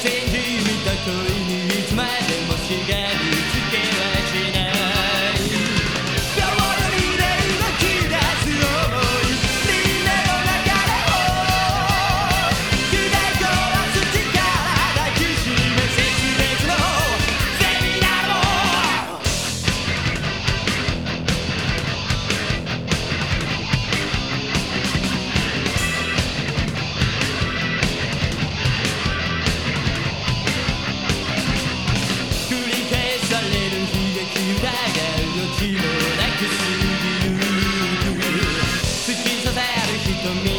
君ひ見たとい月のなくすぎる月刺さる瞳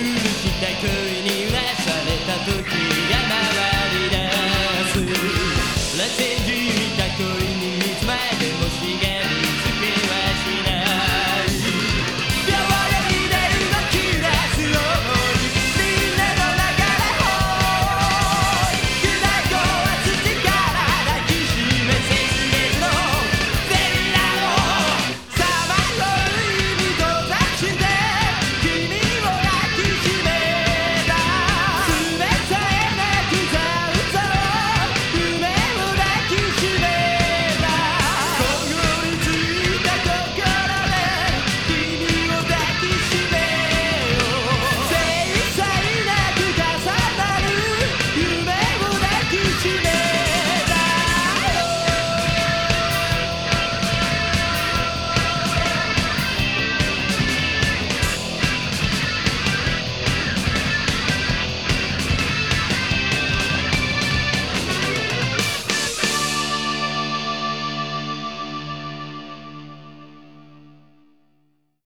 しにうなされた時が回り出す螺旋みた恋に水まてもしが